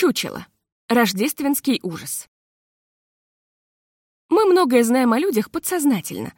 Чучело. Рождественский ужас. Мы многое знаем о людях подсознательно.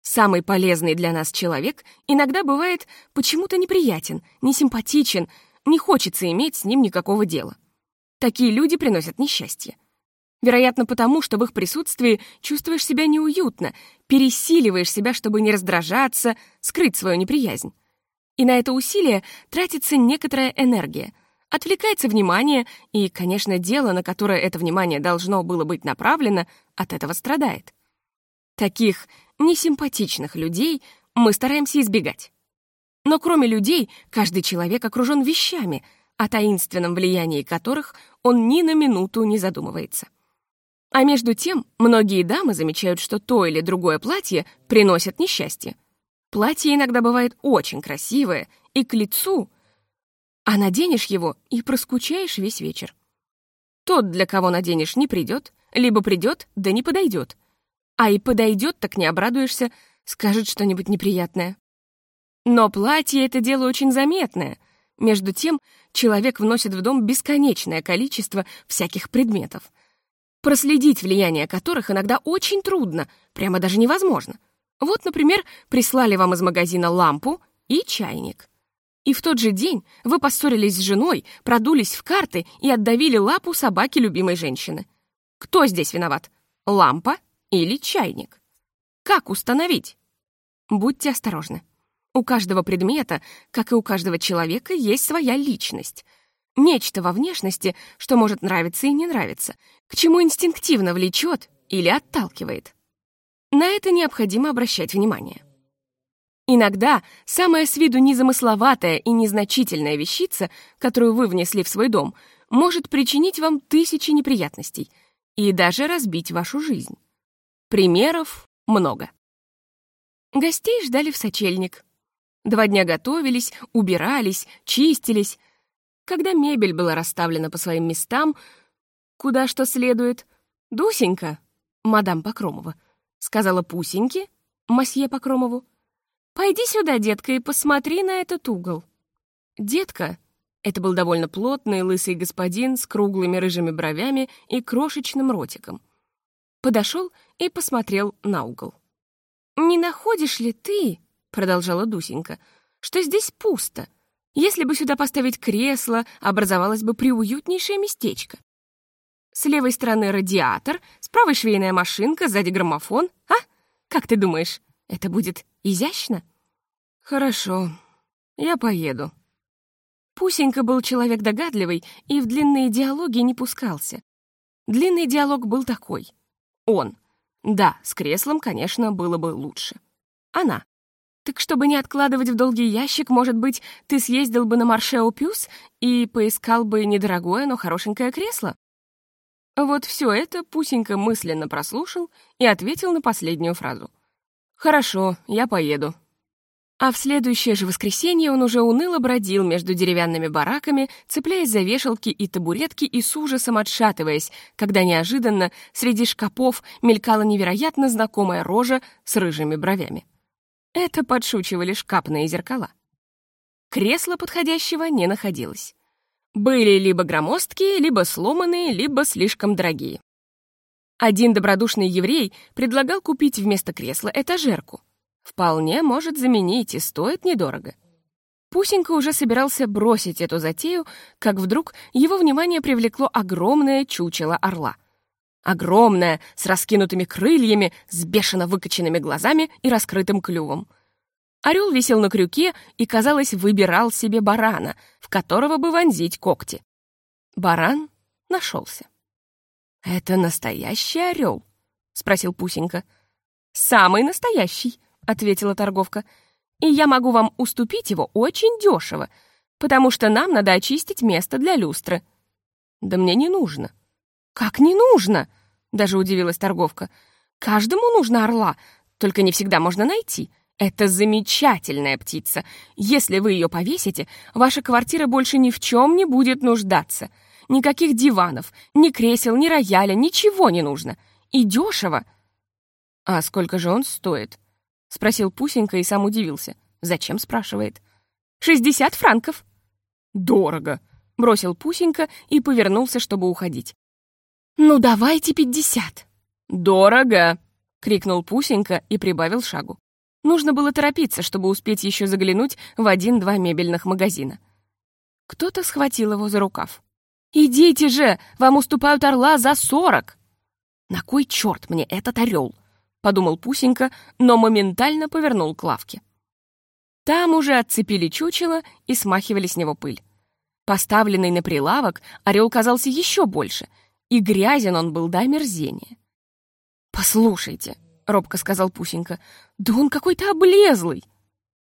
Самый полезный для нас человек иногда бывает почему-то неприятен, несимпатичен, не хочется иметь с ним никакого дела. Такие люди приносят несчастье. Вероятно, потому, что в их присутствии чувствуешь себя неуютно, пересиливаешь себя, чтобы не раздражаться, скрыть свою неприязнь. И на это усилие тратится некоторая энергия, отвлекается внимание, и, конечно, дело, на которое это внимание должно было быть направлено, от этого страдает. Таких несимпатичных людей мы стараемся избегать. Но кроме людей, каждый человек окружен вещами, о таинственном влиянии которых он ни на минуту не задумывается. А между тем, многие дамы замечают, что то или другое платье приносит несчастье. Платье иногда бывает очень красивое и к лицу — а наденешь его и проскучаешь весь вечер. Тот, для кого наденешь, не придет, либо придет, да не подойдет. А и подойдет, так не обрадуешься, скажет что-нибудь неприятное. Но платье — это дело очень заметное. Между тем, человек вносит в дом бесконечное количество всяких предметов, проследить влияние которых иногда очень трудно, прямо даже невозможно. Вот, например, прислали вам из магазина лампу и чайник. И в тот же день вы поссорились с женой, продулись в карты и отдавили лапу собаке любимой женщины. Кто здесь виноват? Лампа или чайник? Как установить? Будьте осторожны. У каждого предмета, как и у каждого человека, есть своя личность. Нечто во внешности, что может нравиться и не нравиться, к чему инстинктивно влечет или отталкивает. На это необходимо обращать внимание. Иногда самая с виду незамысловатая и незначительная вещица, которую вы внесли в свой дом, может причинить вам тысячи неприятностей и даже разбить вашу жизнь. Примеров много. Гостей ждали в сочельник. Два дня готовились, убирались, чистились. Когда мебель была расставлена по своим местам, куда что следует, «Дусенька, мадам Покромова», сказала Пусеньке, масье Покромову, «Пойди сюда, детка, и посмотри на этот угол». Детка — это был довольно плотный лысый господин с круглыми рыжими бровями и крошечным ротиком. Подошел и посмотрел на угол. «Не находишь ли ты, — продолжала Дусенька, — что здесь пусто? Если бы сюда поставить кресло, образовалось бы приуютнейшее местечко. С левой стороны радиатор, с правой швейная машинка, сзади граммофон. А? Как ты думаешь, это будет изящно? Хорошо, я поеду. Пусенька был человек догадливый и в длинные диалоги не пускался. Длинный диалог был такой. Он. Да, с креслом, конечно, было бы лучше. Она. Так чтобы не откладывать в долгий ящик, может быть, ты съездил бы на Маршео Пюс и поискал бы недорогое, но хорошенькое кресло? Вот все это Пусенька мысленно прослушал и ответил на последнюю фразу. «Хорошо, я поеду». А в следующее же воскресенье он уже уныло бродил между деревянными бараками, цепляясь за вешалки и табуретки и с ужасом отшатываясь, когда неожиданно среди шкапов мелькала невероятно знакомая рожа с рыжими бровями. Это подшучивали шкапные зеркала. Кресла подходящего не находилось. Были либо громоздкие, либо сломанные, либо слишком дорогие. Один добродушный еврей предлагал купить вместо кресла этажерку. Вполне может заменить и стоит недорого. Пусенька уже собирался бросить эту затею, как вдруг его внимание привлекло огромное чучело орла. Огромное, с раскинутыми крыльями, с бешено выкоченными глазами и раскрытым клювом. Орел висел на крюке и, казалось, выбирал себе барана, в которого бы вонзить когти. Баран нашелся. «Это настоящий орел?» — спросил Пусенька. «Самый настоящий», — ответила торговка. «И я могу вам уступить его очень дешево, потому что нам надо очистить место для люстры». «Да мне не нужно». «Как не нужно?» — даже удивилась торговка. «Каждому нужно орла, только не всегда можно найти. Это замечательная птица. Если вы ее повесите, ваша квартира больше ни в чем не будет нуждаться». Никаких диванов, ни кресел, ни рояля, ничего не нужно. И дешево. «А сколько же он стоит?» — спросил Пусенька и сам удивился. «Зачем?» — спрашивает. «Шестьдесят франков». «Дорого. бросил Пусенька и повернулся, чтобы уходить. «Ну, давайте пятьдесят!» «Дорого!» — крикнул Пусенька и прибавил шагу. Нужно было торопиться, чтобы успеть еще заглянуть в один-два мебельных магазина. Кто-то схватил его за рукав. «Идите же! Вам уступают орла за сорок!» «На кой черт мне этот орел?» — подумал Пусенька, но моментально повернул к лавке. Там уже отцепили чучело и смахивали с него пыль. Поставленный на прилавок, орел казался еще больше, и грязен он был до омерзения. «Послушайте», — робко сказал Пусенька, — «да он какой-то облезлый».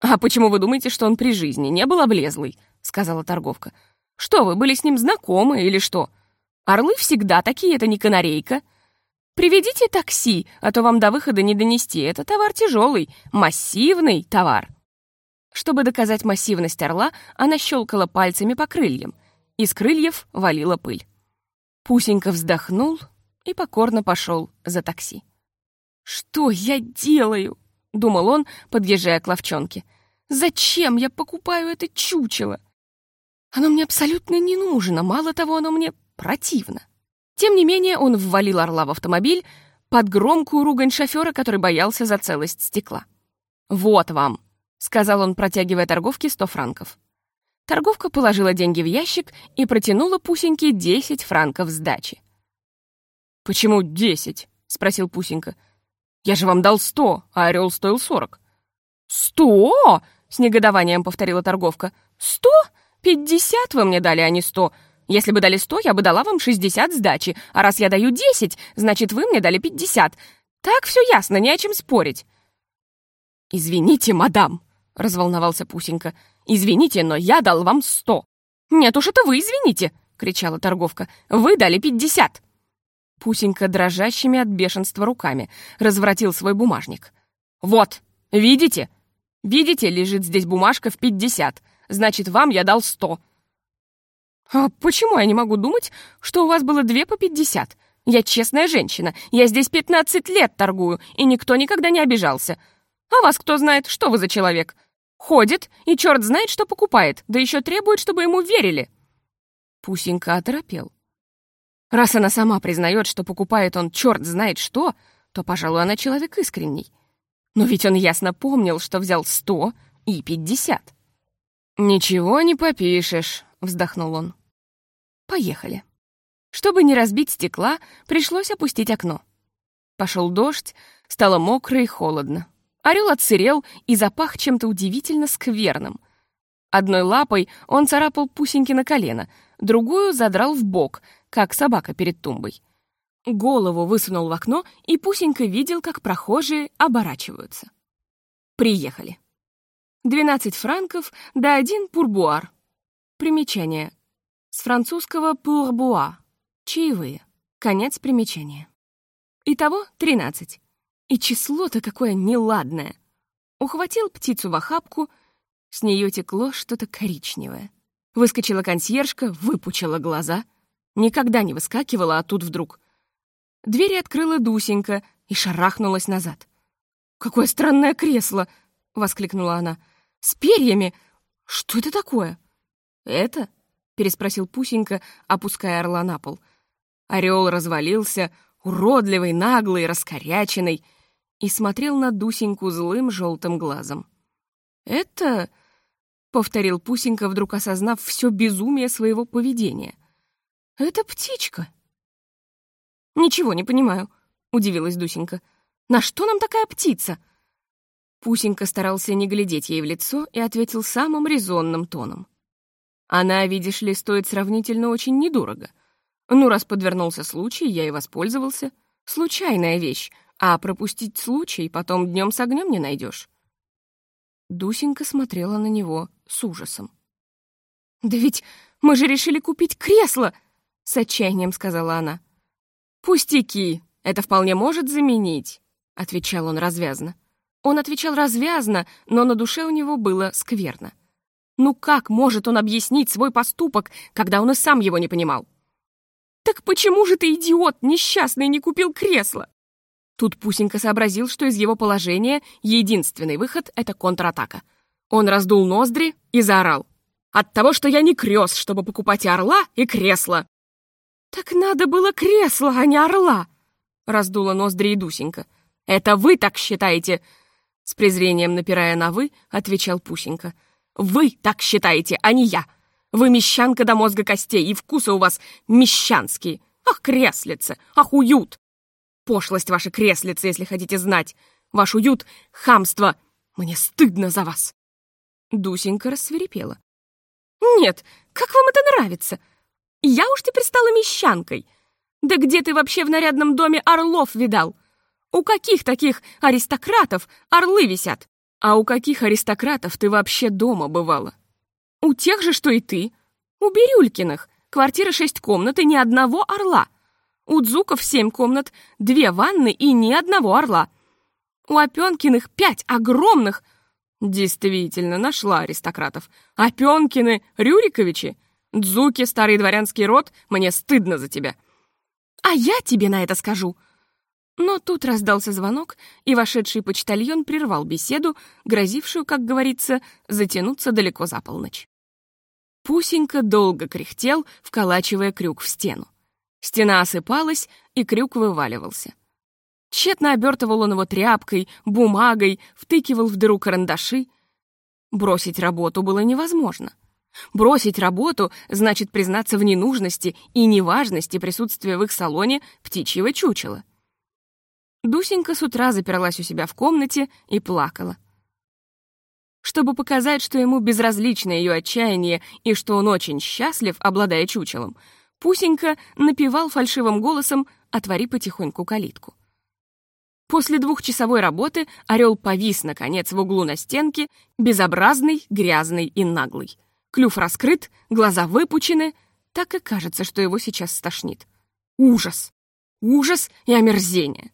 «А почему вы думаете, что он при жизни не был облезлый?» — сказала торговка. «Что, вы были с ним знакомы или что? Орлы всегда такие, это не канарейка. Приведите такси, а то вам до выхода не донести. Это товар тяжелый, массивный товар». Чтобы доказать массивность орла, она щелкала пальцами по крыльям. Из крыльев валила пыль. Пусенька вздохнул и покорно пошел за такси. «Что я делаю?» — думал он, подъезжая к ловчонке. «Зачем я покупаю это чучело? Оно мне абсолютно не нужно, мало того, оно мне противно». Тем не менее, он ввалил орла в автомобиль под громкую ругань шофера, который боялся за целость стекла. «Вот вам», — сказал он, протягивая торговке сто франков. Торговка положила деньги в ящик и протянула Пусеньке десять франков сдачи. «Почему десять?» — спросил Пусенька. «Я же вам дал сто, а орел стоил сорок». «Сто?» — с негодованием повторила торговка. «Сто? Пятьдесят вы мне дали, а не сто. Если бы дали сто, я бы дала вам шестьдесят сдачи, а раз я даю десять, значит, вы мне дали пятьдесят. Так все ясно, не о чем спорить». «Извините, мадам», — разволновался Пусенька. «Извините, но я дал вам сто». «Нет уж, это вы извините», — кричала торговка. «Вы дали пятьдесят». Пусенька дрожащими от бешенства руками разворотил свой бумажник. «Вот, видите? Видите, лежит здесь бумажка в пятьдесят. Значит, вам я дал сто». «А почему я не могу думать, что у вас было две по пятьдесят? Я честная женщина, я здесь пятнадцать лет торгую, и никто никогда не обижался. А вас кто знает, что вы за человек? Ходит, и черт знает, что покупает, да еще требует, чтобы ему верили». Пусенька оторопел. Раз она сама признает, что покупает он черт знает что, то, пожалуй, она человек искренний. Но ведь он ясно помнил, что взял сто и пятьдесят. «Ничего не попишешь», — вздохнул он. «Поехали». Чтобы не разбить стекла, пришлось опустить окно. Пошел дождь, стало мокро и холодно. Орел отсырел и запах чем-то удивительно скверным. Одной лапой он царапал пусеньки на колено, другую задрал в бок, как собака перед тумбой. Голову высунул в окно, и Пусенька видел, как прохожие оборачиваются. Приехали. 12 франков да один пурбуар. Примечание. С французского «пурбуа» — чаевые. Конец примечания. Итого 13. И число-то какое неладное. Ухватил птицу в охапку, с нее текло что-то коричневое. Выскочила консьержка, выпучила глаза. Никогда не выскакивала, а тут вдруг. Дверь открыла Дусенька и шарахнулась назад. «Какое странное кресло!» — воскликнула она. «С перьями! Что это такое?» «Это?» — переспросил Пусенька, опуская орла на пол. Орел развалился, уродливый, наглый, раскоряченный, и смотрел на Дусеньку злым желтым глазом. «Это...» — повторил Пусенька, вдруг осознав все безумие своего поведения. «Это птичка». «Ничего не понимаю», — удивилась Дусенька. «На что нам такая птица?» Пусенька старался не глядеть ей в лицо и ответил самым резонным тоном. «Она, видишь ли, стоит сравнительно очень недорого. Ну, раз подвернулся случай, я и воспользовался. Случайная вещь, а пропустить случай потом днем с огнем не найдешь. Дусенька смотрела на него с ужасом. «Да ведь мы же решили купить кресло!» — с отчаянием сказала она. «Пустяки! Это вполне может заменить!» — отвечал он развязно. Он отвечал развязно, но на душе у него было скверно. Ну как может он объяснить свой поступок, когда он и сам его не понимал? «Так почему же ты, идиот, несчастный, не купил кресло?» Тут Пусенька сообразил, что из его положения единственный выход — это контратака. Он раздул ноздри и заорал. От того, что я не крёс, чтобы покупать орла, и кресло. Так надо было кресло, а не орла, раздула ноздри и Дусенька. Это вы так считаете? С презрением напирая на «вы», отвечал Пусенька. Вы так считаете, а не я. Вы мещанка до мозга костей, и вкусы у вас мещанские. Ах, креслица, ах, уют. Пошлость ваша креслица, если хотите знать. Ваш уют — хамство. Мне стыдно за вас. Дусенька рассверепела. «Нет, как вам это нравится? Я уж теперь стала мещанкой. Да где ты вообще в нарядном доме орлов видал? У каких таких аристократов орлы висят? А у каких аристократов ты вообще дома бывала? У тех же, что и ты. У Бирюлькиных. Квартира шесть комнат и ни одного орла. У Дзуков семь комнат, две ванны и ни одного орла. У Опенкиных пять огромных... Действительно, нашла аристократов. Опенкины, Рюриковичи. Дзуки, старый дворянский род, мне стыдно за тебя. А я тебе на это скажу. Но тут раздался звонок, и вошедший почтальон прервал беседу, грозившую, как говорится, затянуться далеко за полночь. Пусенька долго кряхтел, вколачивая крюк в стену. Стена осыпалась, и крюк вываливался. Тщетно обертывал он его тряпкой, бумагой, втыкивал в дыру карандаши. Бросить работу было невозможно. Бросить работу значит признаться в ненужности и неважности присутствия в их салоне птичьего чучела. Дусенька с утра заперлась у себя в комнате и плакала. Чтобы показать, что ему безразлично ее отчаяние и что он очень счастлив, обладая чучелом, Пусенька напевал фальшивым голосом «Отвори потихоньку калитку». После двухчасовой работы орел повис, наконец, в углу на стенке, безобразный, грязный и наглый. Клюв раскрыт, глаза выпучены, так и кажется, что его сейчас стошнит. Ужас! Ужас и омерзение!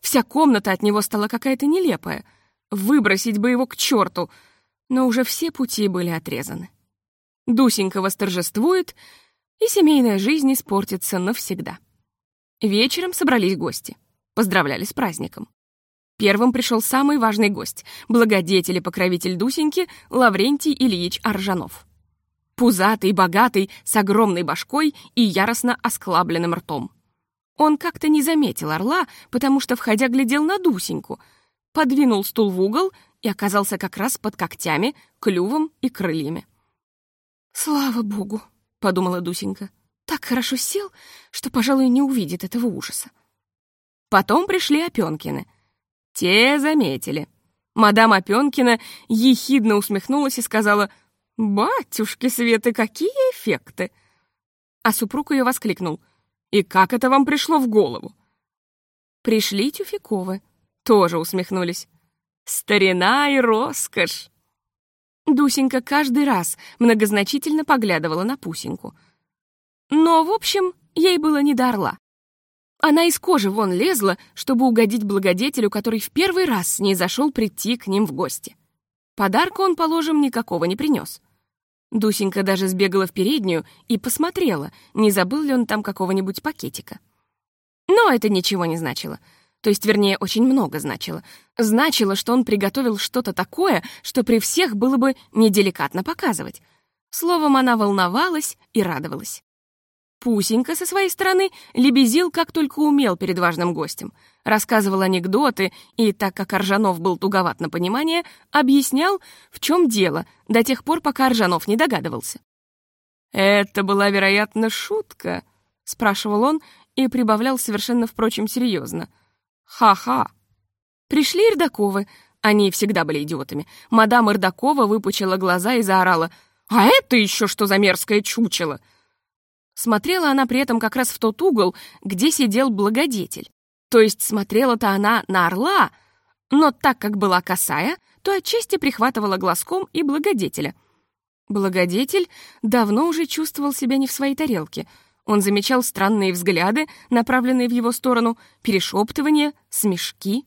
Вся комната от него стала какая-то нелепая. Выбросить бы его к черту, но уже все пути были отрезаны. Дусенька восторжествует, и семейная жизнь испортится навсегда. Вечером собрались гости — Поздравляли с праздником. Первым пришел самый важный гость, благодетель и покровитель Дусеньки Лаврентий Ильич Аржанов. Пузатый, богатый, с огромной башкой и яростно осклабленным ртом. Он как-то не заметил орла, потому что, входя, глядел на Дусеньку, подвинул стул в угол и оказался как раз под когтями, клювом и крыльями. «Слава богу!» — подумала Дусенька. «Так хорошо сел, что, пожалуй, не увидит этого ужаса». Потом пришли Опенкины. Те заметили. Мадам Опенкина ехидно усмехнулась и сказала, «Батюшки Светы, какие эффекты!» А супруг ее воскликнул, «И как это вам пришло в голову?» Пришли Тюфиковы, тоже усмехнулись. «Старина и роскошь!» Дусенька каждый раз многозначительно поглядывала на Пусеньку. Но, в общем, ей было не до орла. Она из кожи вон лезла, чтобы угодить благодетелю, который в первый раз с ней зашел прийти к ним в гости. Подарка он, положим, никакого не принес. Дусенька даже сбегала в переднюю и посмотрела, не забыл ли он там какого-нибудь пакетика. Но это ничего не значило. То есть, вернее, очень много значило. Значило, что он приготовил что-то такое, что при всех было бы неделикатно показывать. Словом, она волновалась и радовалась. Пусенька со своей стороны лебезил как только умел перед важным гостем, рассказывал анекдоты и, так как Аржанов был туговат на понимание, объяснял, в чем дело, до тех пор, пока Аржанов не догадывался. «Это была, вероятно, шутка?» — спрашивал он и прибавлял совершенно, впрочем, серьезно. «Ха-ха!» Пришли Ирдаковы, они всегда были идиотами. Мадам Ирдакова выпучила глаза и заорала. «А это еще что за мерзкое чучело?» Смотрела она при этом как раз в тот угол, где сидел благодетель. То есть смотрела-то она на орла, но так как была косая, то отчасти прихватывала глазком и благодетеля. Благодетель давно уже чувствовал себя не в своей тарелке. Он замечал странные взгляды, направленные в его сторону, перешептывания, смешки.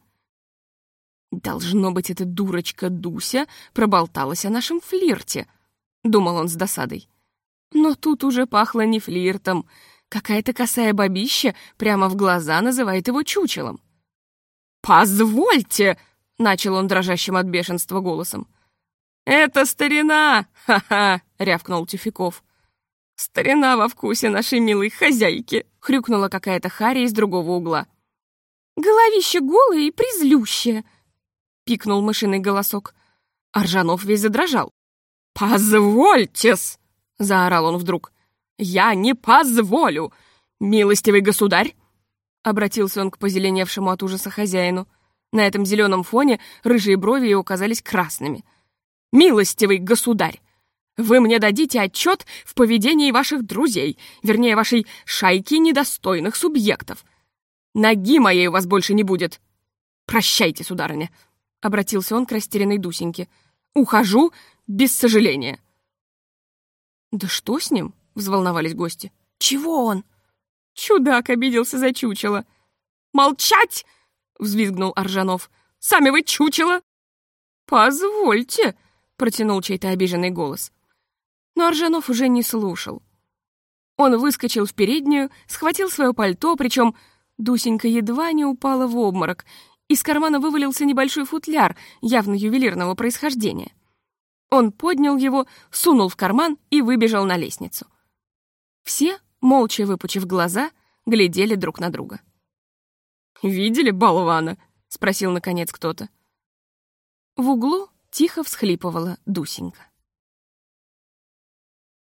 «Должно быть, эта дурочка Дуся проболталась о нашем флирте», — думал он с досадой. Но тут уже пахло не флиртом. Какая-то косая бабища прямо в глаза называет его чучелом. «Позвольте!» — начал он дрожащим от бешенства голосом. «Это старина! Ха-ха!» — рявкнул Тюфяков. «Старина во вкусе нашей милой хозяйки!» — хрюкнула какая-то Харя из другого угла. «Головище голое и призлющее!» — пикнул мышиный голосок. Аржанов весь задрожал. «Позвольте-с!» — заорал он вдруг. «Я не позволю! Милостивый государь!» Обратился он к позеленевшему от ужаса хозяину. На этом зеленом фоне рыжие брови его казались красными. «Милостивый государь! Вы мне дадите отчет в поведении ваших друзей, вернее, вашей шайки недостойных субъектов. Ноги моей у вас больше не будет. Прощайте, сударыня!» Обратился он к растерянной Дусеньке. «Ухожу без сожаления». «Да что с ним?» — взволновались гости. «Чего он?» Чудак обиделся за чучело. «Молчать!» — взвизгнул Аржанов. «Сами вы чучело!» «Позвольте!» — протянул чей-то обиженный голос. Но Аржанов уже не слушал. Он выскочил в переднюю, схватил свое пальто, причем Дусенька едва не упала в обморок. Из кармана вывалился небольшой футляр, явно ювелирного происхождения. Он поднял его, сунул в карман и выбежал на лестницу. Все, молча выпучив глаза, глядели друг на друга. «Видели болвана?» — спросил наконец кто-то. В углу тихо всхлипывала Дусенька.